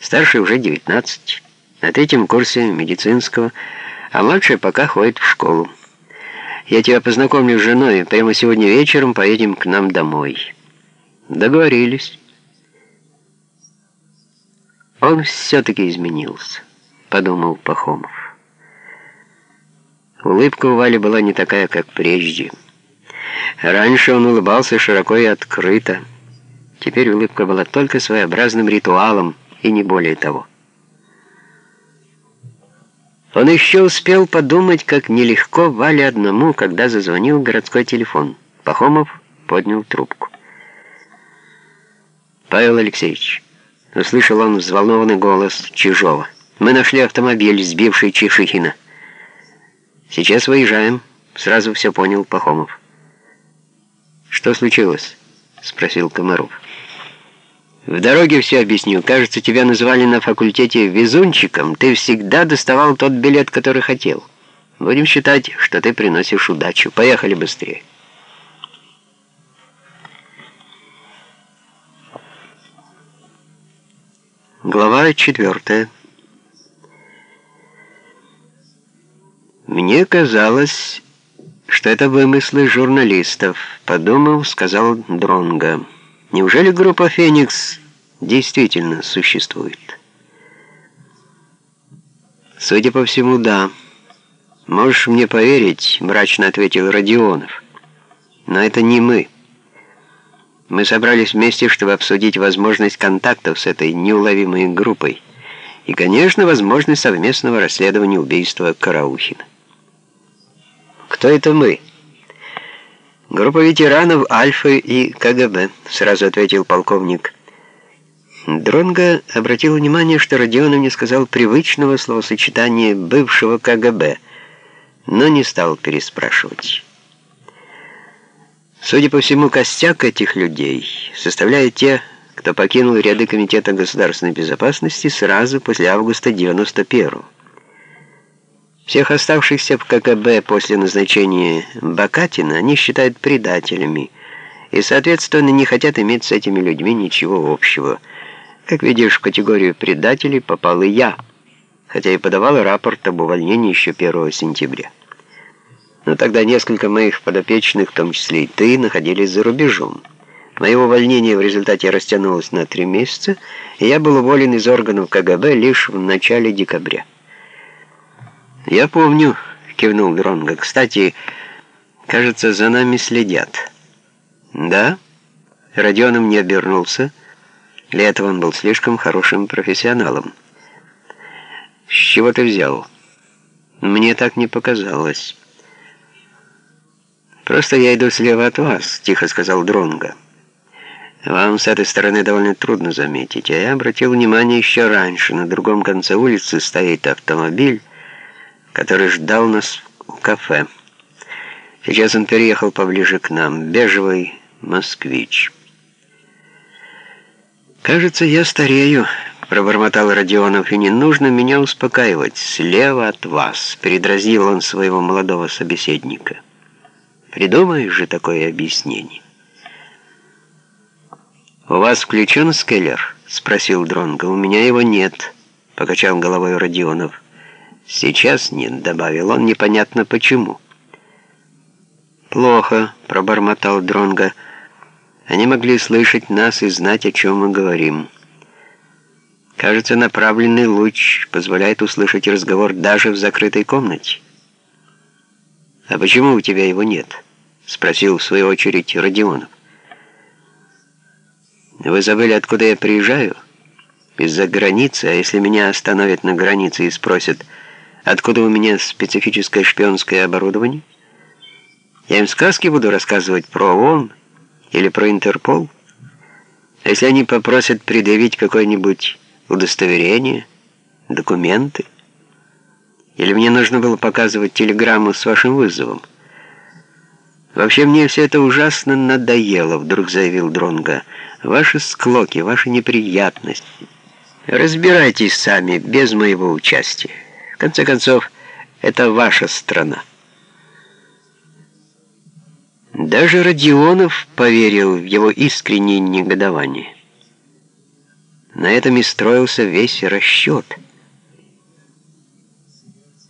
Старший уже 19, на третьем курсе медицинского, а младшая пока ходит в школу. Я тебя познакомлю с женой, прямо сегодня вечером поедем к нам домой. Договорились. Он все-таки изменился, подумал Пахомов. Улыбка у Вали была не такая, как прежде. Раньше он улыбался широко и открыто. Теперь улыбка была только своеобразным ритуалом, и не более того. Он еще успел подумать, как нелегко Вале одному, когда зазвонил городской телефон. Пахомов поднял трубку. «Павел Алексеевич», — услышал он взволнованный голос Чижова, «мы нашли автомобиль, сбивший Чешихина. Сейчас выезжаем», — сразу все понял Пахомов. «Что случилось?» — спросил Комаров. В дороге все объяснил. Кажется, тебя называли на факультете везунчиком. Ты всегда доставал тот билет, который хотел. Будем считать, что ты приносишь удачу. Поехали быстрее. Глава четвертая. Мне казалось, что это вымыслы журналистов, подумал, сказал Дронга. Неужели группа «Феникс» действительно существует? Судя по всему, да. Можешь мне поверить, мрачно ответил Родионов. Но это не мы. Мы собрались вместе, чтобы обсудить возможность контактов с этой неуловимой группой и, конечно, возможность совместного расследования убийства Караухина. Кто это мы? «Группа ветеранов Альфы и КГБ», — сразу ответил полковник. Дронго обратил внимание, что Родионов не сказал привычного словосочетания «бывшего КГБ», но не стал переспрашивать. Судя по всему, костяк этих людей составляют те, кто покинул ряды Комитета государственной безопасности сразу после августа 91-го. Всех оставшихся в КГБ после назначения Бакатина они считают предателями и, соответственно, не хотят иметь с этими людьми ничего общего. Как видишь, в категорию предателей попал и я, хотя и подавал рапорт об увольнении еще 1 сентября. Но тогда несколько моих подопечных, в том числе и ты, находились за рубежом. Мое увольнение в результате растянулось на три месяца, и я был уволен из органов КГБ лишь в начале декабря. «Я помню», — кивнул Дронго. «Кстати, кажется, за нами следят». «Да?» Родионов не обернулся. Для этого он был слишком хорошим профессионалом. «С чего ты взял?» «Мне так не показалось». «Просто я иду слева от вас», — тихо сказал Дронго. «Вам с этой стороны довольно трудно заметить, а я обратил внимание еще раньше. На другом конце улицы стоит автомобиль, который ждал нас у кафе. Сейчас он переехал поближе к нам, бежевый москвич. «Кажется, я старею», — пробормотал Родионов, «и не нужно меня успокаивать. Слева от вас», — передразнил он своего молодого собеседника. «Придумаешь же такое объяснение». «У вас включен скеллер?» — спросил Дронго. «У меня его нет», — покачал головой Родионов. «Сейчас нет», — добавил он, непонятно почему. «Плохо», — пробормотал Дронго. «Они могли слышать нас и знать, о чем мы говорим. Кажется, направленный луч позволяет услышать разговор даже в закрытой комнате». «А почему у тебя его нет?» — спросил в свою очередь Родионов. «Вы забыли, откуда я приезжаю?» «Из-за границы, а если меня остановят на границе и спросят...» Откуда у меня специфическое шпионское оборудование? Я им сказки буду рассказывать про ООН или про Интерпол? А если они попросят предъявить какое-нибудь удостоверение, документы? Или мне нужно было показывать телеграмму с вашим вызовом? «Вообще мне все это ужасно надоело», — вдруг заявил Дронга. «Ваши склоки, ваши неприятности. Разбирайтесь сами, без моего участия» конце концов, это ваша страна. Даже Родионов поверил в его искреннее негодование. На этом и строился весь расчет –